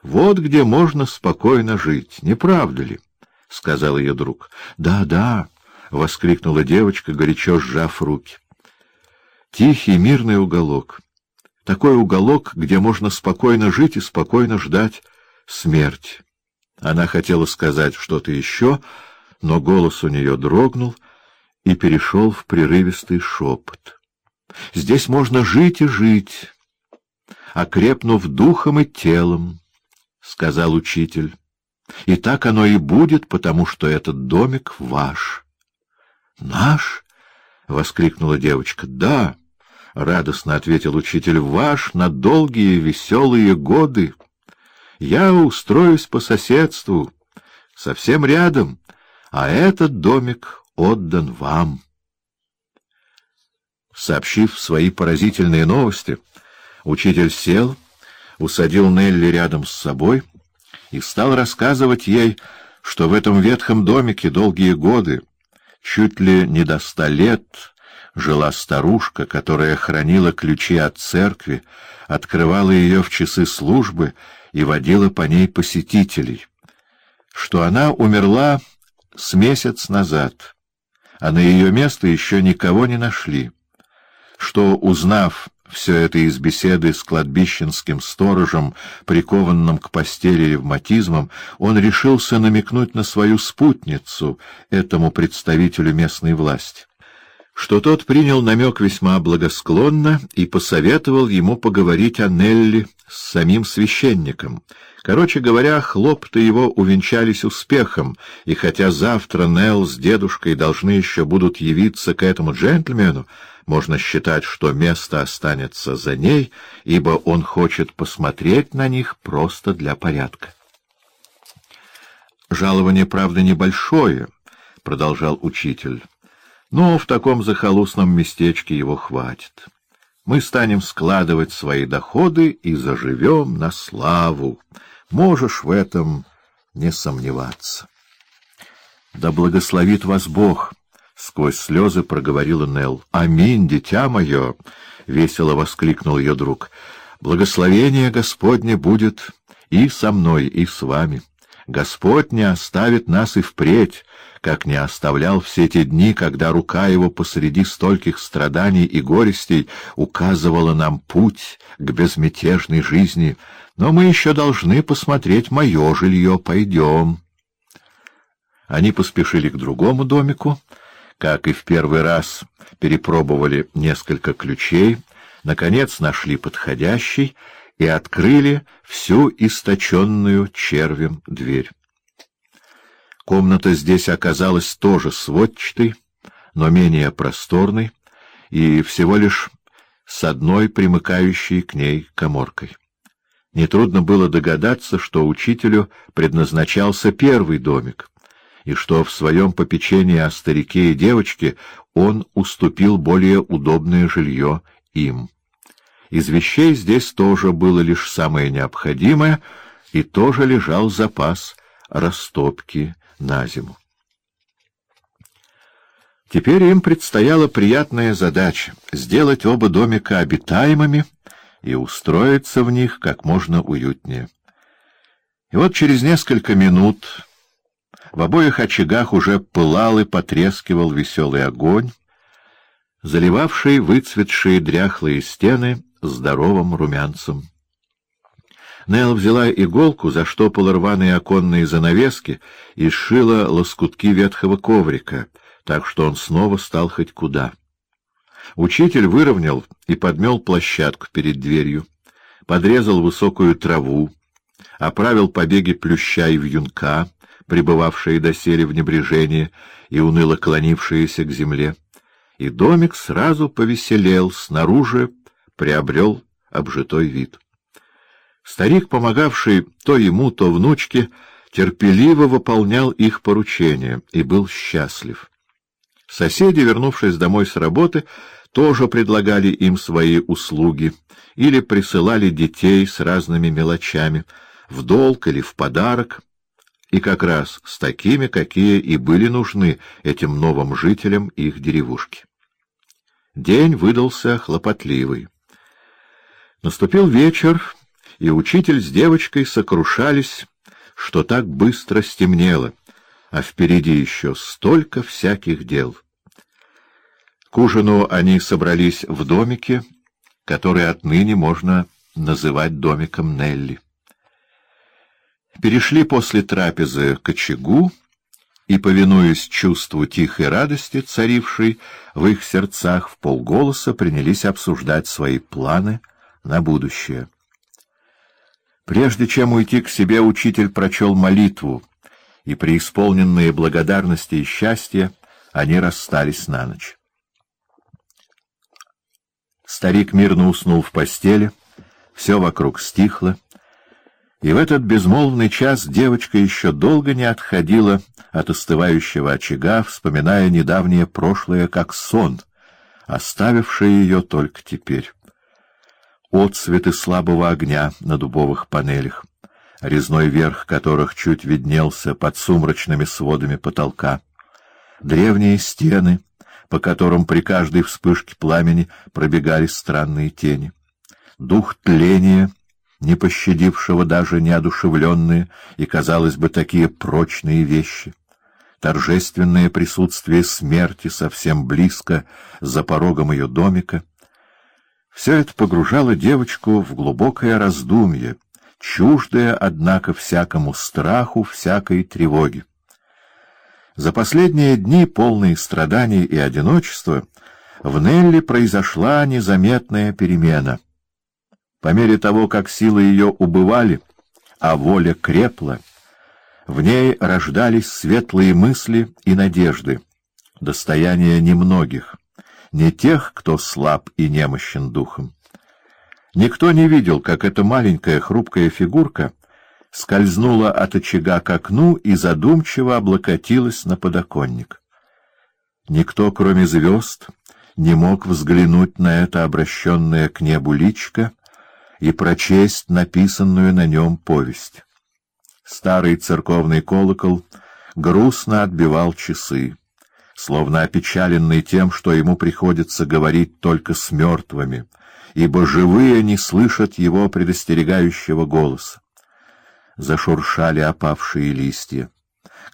— Вот где можно спокойно жить, не правда ли? — сказал ее друг. «Да, — Да-да, — воскликнула девочка, горячо сжав руки. Тихий, мирный уголок. Такой уголок, где можно спокойно жить и спокойно ждать смерть. Она хотела сказать что-то еще, но голос у нее дрогнул и перешел в прерывистый шепот. Здесь можно жить и жить, окрепнув духом и телом, — сказал учитель. И так оно и будет, потому что этот домик ваш. — Наш? — воскликнула девочка. — Да, — радостно ответил учитель, — ваш на долгие веселые годы. Я устроюсь по соседству, совсем рядом, а этот домик отдан вам. Сообщив свои поразительные новости, учитель сел, усадил Нелли рядом с собой и стал рассказывать ей, что в этом ветхом домике долгие годы, чуть ли не до ста лет, жила старушка, которая хранила ключи от церкви, открывала ее в часы службы и водила по ней посетителей, что она умерла с месяц назад, а на ее место еще никого не нашли, что, узнав все это из беседы с кладбищенским сторожем, прикованным к постели ревматизмом, он решился намекнуть на свою спутницу, этому представителю местной власти что тот принял намек весьма благосклонно и посоветовал ему поговорить о Нелли с самим священником. Короче говоря, хлопты его увенчались успехом, и хотя завтра Нелл с дедушкой должны еще будут явиться к этому джентльмену, можно считать, что место останется за ней, ибо он хочет посмотреть на них просто для порядка. «Жалование, правда, небольшое», — продолжал учитель. Но в таком захолустном местечке его хватит. Мы станем складывать свои доходы и заживем на славу. Можешь в этом не сомневаться. — Да благословит вас Бог! — сквозь слезы проговорила Нелл. — Аминь, дитя мое! — весело воскликнул ее друг. — Благословение Господне будет и со мной, и с вами. Господь не оставит нас и впредь, как не оставлял все те дни, когда рука его посреди стольких страданий и горестей указывала нам путь к безмятежной жизни. Но мы еще должны посмотреть мое жилье. Пойдем. Они поспешили к другому домику, как и в первый раз перепробовали несколько ключей, наконец нашли подходящий и открыли всю источенную червем дверь. Комната здесь оказалась тоже сводчатой, но менее просторной и всего лишь с одной примыкающей к ней коморкой. Нетрудно было догадаться, что учителю предназначался первый домик, и что в своем попечении о старике и девочке он уступил более удобное жилье им. Из вещей здесь тоже было лишь самое необходимое, и тоже лежал запас растопки на зиму. Теперь им предстояла приятная задача — сделать оба домика обитаемыми и устроиться в них как можно уютнее. И вот через несколько минут в обоих очагах уже пылал и потрескивал веселый огонь, заливавший выцветшие дряхлые стены здоровым румянцем. Нел взяла иголку, заштопала рваные оконные занавески и сшила лоскутки ветхого коврика, так что он снова стал хоть куда. Учитель выровнял и подмел площадку перед дверью, подрезал высокую траву, оправил побеги плюща и вьюнка, пребывавшие доселе в небрежении и уныло клонившиеся к земле, и домик сразу повеселел, снаружи приобрел обжитой вид. Старик, помогавший то ему, то внучке, терпеливо выполнял их поручения и был счастлив. Соседи, вернувшись домой с работы, тоже предлагали им свои услуги или присылали детей с разными мелочами, в долг или в подарок, и как раз с такими, какие и были нужны этим новым жителям их деревушки. День выдался хлопотливый. Наступил вечер, и учитель с девочкой сокрушались, что так быстро стемнело, а впереди еще столько всяких дел. К ужину они собрались в домике, который отныне можно называть домиком Нелли. Перешли после трапезы к очагу и, повинуясь чувству тихой радости, царившей в их сердцах, в полголоса принялись обсуждать свои планы на будущее. Прежде чем уйти к себе, учитель прочел молитву, и, преисполненные благодарности и счастья, они расстались на ночь. Старик мирно уснул в постели, все вокруг стихло, и в этот безмолвный час девочка еще долго не отходила от остывающего очага, вспоминая недавнее прошлое как сон, оставивший ее только теперь. Отцветы слабого огня на дубовых панелях, резной верх которых чуть виднелся под сумрачными сводами потолка, древние стены — по которым при каждой вспышке пламени пробегали странные тени. Дух тления, не пощадившего даже неодушевленные и, казалось бы, такие прочные вещи. Торжественное присутствие смерти совсем близко, за порогом ее домика. Все это погружало девочку в глубокое раздумье, чуждое, однако, всякому страху, всякой тревоге. За последние дни, полные страданий и одиночества, в Нелли произошла незаметная перемена. По мере того, как силы ее убывали, а воля крепла, в ней рождались светлые мысли и надежды, достояние немногих, не тех, кто слаб и немощен духом. Никто не видел, как эта маленькая хрупкая фигурка — скользнула от очага к окну и задумчиво облокотилась на подоконник. Никто, кроме звезд, не мог взглянуть на это обращенное к небу личко и прочесть написанную на нем повесть. Старый церковный колокол грустно отбивал часы, словно опечаленный тем, что ему приходится говорить только с мертвыми, ибо живые не слышат его предостерегающего голоса зашуршали опавшие листья,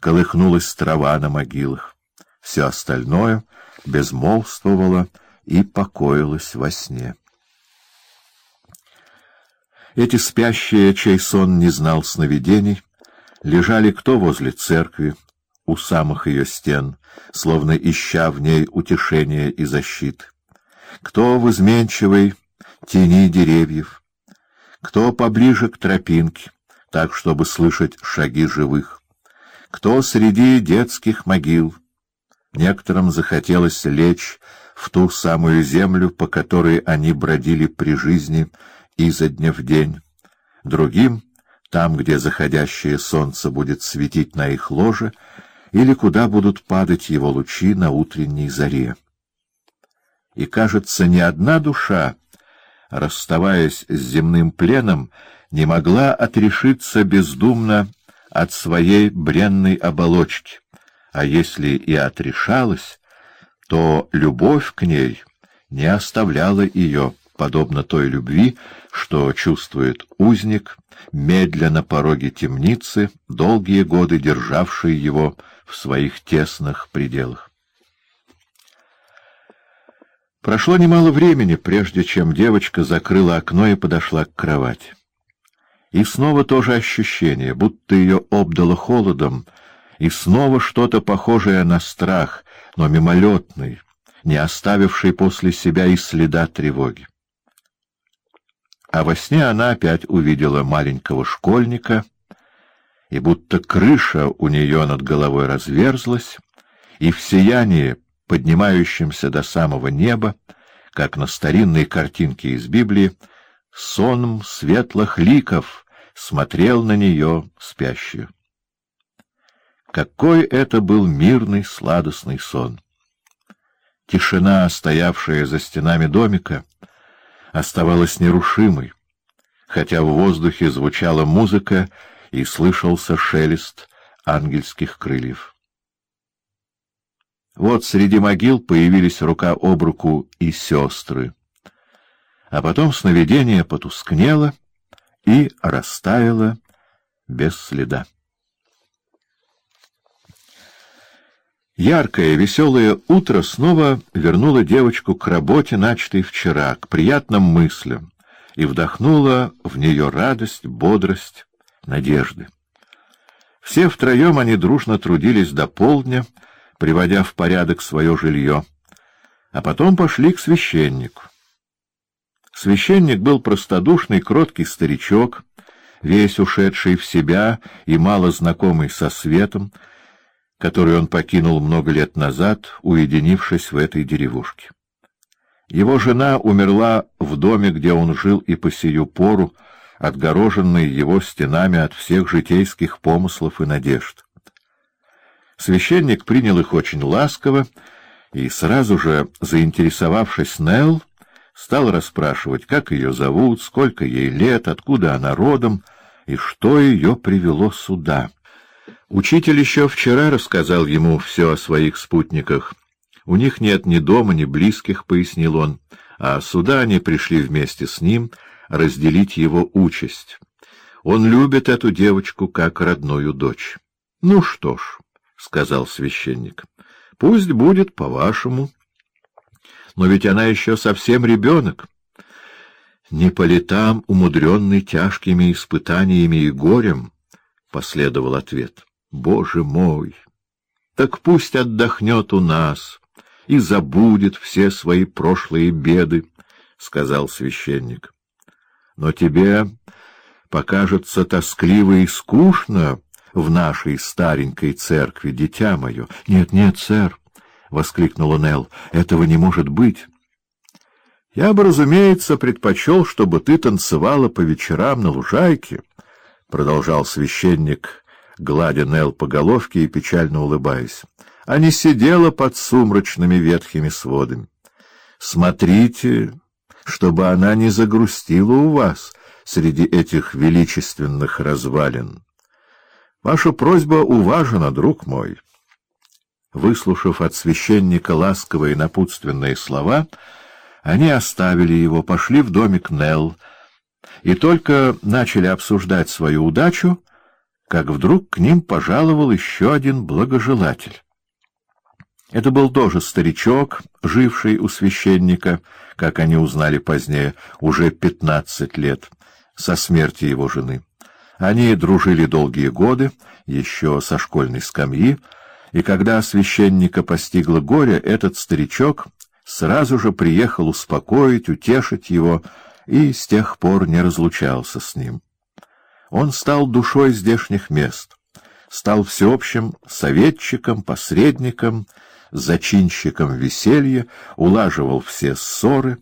колыхнулась трава на могилах. Все остальное безмолвствовало и покоилось во сне. Эти спящие, чей сон не знал сновидений, лежали кто возле церкви, у самых ее стен, словно ища в ней утешения и защиты, кто в изменчивой тени деревьев, кто поближе к тропинке, так, чтобы слышать шаги живых. Кто среди детских могил? Некоторым захотелось лечь в ту самую землю, по которой они бродили при жизни изо дня в день. Другим — там, где заходящее солнце будет светить на их ложе, или куда будут падать его лучи на утренней заре. И, кажется, ни одна душа, расставаясь с земным пленом, не могла отрешиться бездумно от своей бренной оболочки, а если и отрешалась, то любовь к ней не оставляла ее, подобно той любви, что чувствует узник, медленно пороге темницы, долгие годы державший его в своих тесных пределах. Прошло немало времени, прежде чем девочка закрыла окно и подошла к кровати. И снова то же ощущение, будто ее обдало холодом, и снова что-то похожее на страх, но мимолетный, не оставивший после себя и следа тревоги. А во сне она опять увидела маленького школьника, и будто крыша у нее над головой разверзлась, и в сиянии, поднимающемся до самого неба, как на старинной картинке из Библии, сонм светлых ликов смотрел на нее спящую. Какой это был мирный, сладостный сон! Тишина, стоявшая за стенами домика, оставалась нерушимой, хотя в воздухе звучала музыка и слышался шелест ангельских крыльев. Вот среди могил появились рука об руку и сестры. А потом сновидение потускнело, и растаяла без следа. Яркое, веселое утро снова вернуло девочку к работе, начатой вчера, к приятным мыслям, и вдохнуло в нее радость, бодрость, надежды. Все втроем они дружно трудились до полдня, приводя в порядок свое жилье, а потом пошли к священнику. Священник был простодушный, кроткий старичок, весь ушедший в себя и мало знакомый со светом, который он покинул много лет назад, уединившись в этой деревушке. Его жена умерла в доме, где он жил и по сию пору, отгороженный его стенами от всех житейских помыслов и надежд. Священник принял их очень ласково и, сразу же заинтересовавшись Нелл, стал расспрашивать, как ее зовут, сколько ей лет, откуда она родом и что ее привело сюда. Учитель еще вчера рассказал ему все о своих спутниках. У них нет ни дома, ни близких, — пояснил он, — а сюда они пришли вместе с ним разделить его участь. Он любит эту девочку как родную дочь. — Ну что ж, — сказал священник, — пусть будет по-вашему. Но ведь она еще совсем ребенок. Не по летам, умудренный тяжкими испытаниями и горем, — последовал ответ. Боже мой! Так пусть отдохнет у нас и забудет все свои прошлые беды, — сказал священник. Но тебе покажется тоскливо и скучно в нашей старенькой церкви, дитя мое. — Нет, нет, сэр, — воскликнула Нелл, — этого не может быть. — Я бы, разумеется, предпочел, чтобы ты танцевала по вечерам на лужайке, — продолжал священник, гладя Нел по головке и печально улыбаясь, а не сидела под сумрачными ветхими сводами. Смотрите, чтобы она не загрустила у вас среди этих величественных развалин. Ваша просьба уважена, друг мой. Выслушав от священника ласковые напутственные слова, они оставили его, пошли в домик Нелл и только начали обсуждать свою удачу, как вдруг к ним пожаловал еще один благожелатель. Это был тоже старичок, живший у священника, как они узнали позднее, уже пятнадцать лет, со смерти его жены. Они дружили долгие годы, еще со школьной скамьи, и когда священника постигло горе, этот старичок сразу же приехал успокоить, утешить его, и с тех пор не разлучался с ним. Он стал душой здешних мест, стал всеобщим советчиком, посредником, зачинщиком веселья, улаживал все ссоры,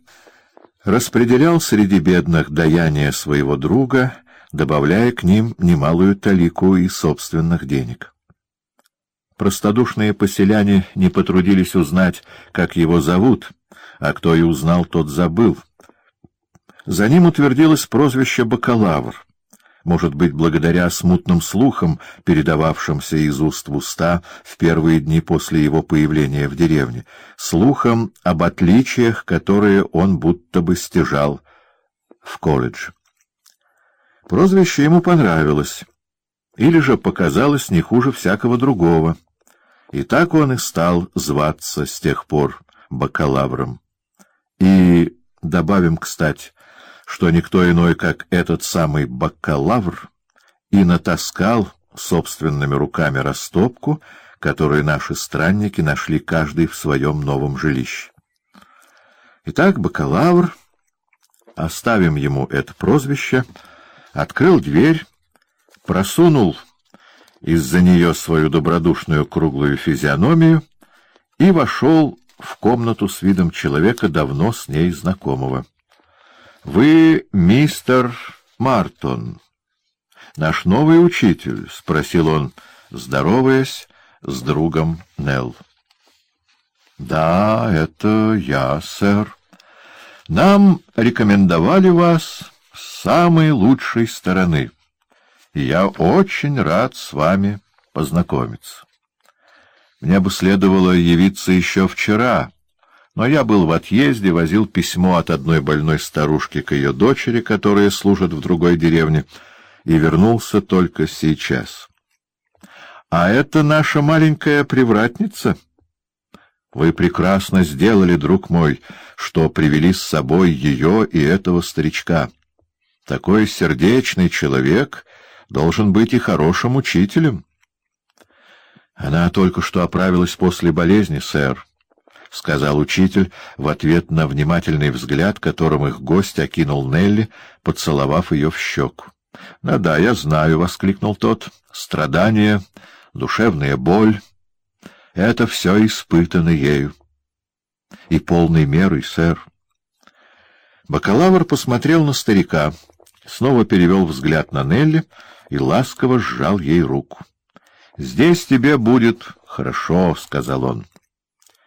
распределял среди бедных даяния своего друга, добавляя к ним немалую талику и собственных денег. Простодушные поселяне не потрудились узнать, как его зовут, а кто и узнал, тот забыл. За ним утвердилось прозвище «бакалавр», может быть, благодаря смутным слухам, передававшимся из уст в уста в первые дни после его появления в деревне, слухам об отличиях, которые он будто бы стяжал в колледж. Прозвище ему понравилось, или же показалось не хуже всякого другого, и так он и стал зваться с тех пор бакалавром. И, добавим, кстати, что никто иной, как этот самый бакалавр, и натаскал собственными руками растопку, которую наши странники нашли каждый в своем новом жилище. Итак, бакалавр, оставим ему это прозвище, открыл дверь, просунул из-за нее свою добродушную круглую физиономию и вошел в комнату с видом человека, давно с ней знакомого. — Вы мистер Мартон, наш новый учитель? — спросил он, здороваясь с другом Нелл. — Да, это я, сэр. Нам рекомендовали вас с самой лучшей стороны, и я очень рад с вами познакомиться. Мне бы следовало явиться еще вчера, Но я был в отъезде, возил письмо от одной больной старушки к ее дочери, которая служит в другой деревне, и вернулся только сейчас. А это наша маленькая привратница. Вы прекрасно сделали, друг мой, что привели с собой ее и этого старичка. Такой сердечный человек должен быть и хорошим учителем. Она только что оправилась после болезни, сэр. — сказал учитель в ответ на внимательный взгляд, которым их гость окинул Нелли, поцеловав ее в щеку. — Да-да, я знаю, — воскликнул тот. — Страдания, душевная боль — это все испытано ею. — И полной мерой, сэр. Бакалавр посмотрел на старика, снова перевел взгляд на Нелли и ласково сжал ей руку. — Здесь тебе будет хорошо, — сказал он. —